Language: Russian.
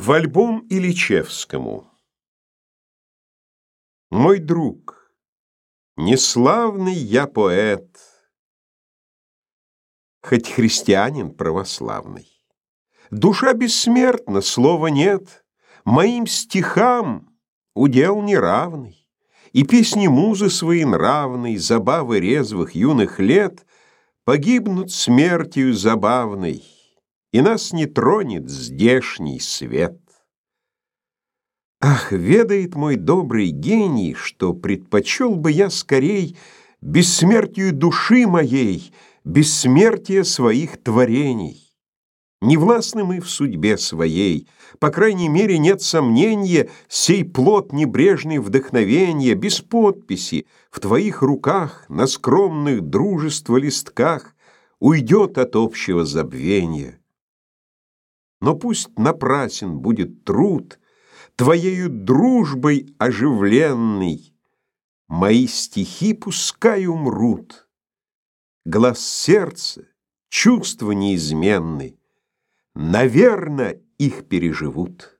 В альбом Ильичевскому. Мой друг, неславный я поэт, Хоть христианин православный. Душа бессмертна, слова нет, Моим стихам удел неравный, И песни музы свои нравной, Забавы резвых юных лет Погибнут смертью забавной, и нас не тронет здешний свет. Ах, ведает мой добрый гений, что предпочел бы я скорей бессмертию души моей, бессмертие своих творений. Не властны мы в судьбе своей, по крайней мере, нет сомнения, сей плод небрежный вдохновения, без подписи, в твоих руках, на скромных дружества листках, уйдет от общего забвения. Но пусть напрасен будет труд, Твоею дружбой оживленный, Мои стихи пускай умрут. Глаз сердца, чувства неизменны, Наверно, их переживут.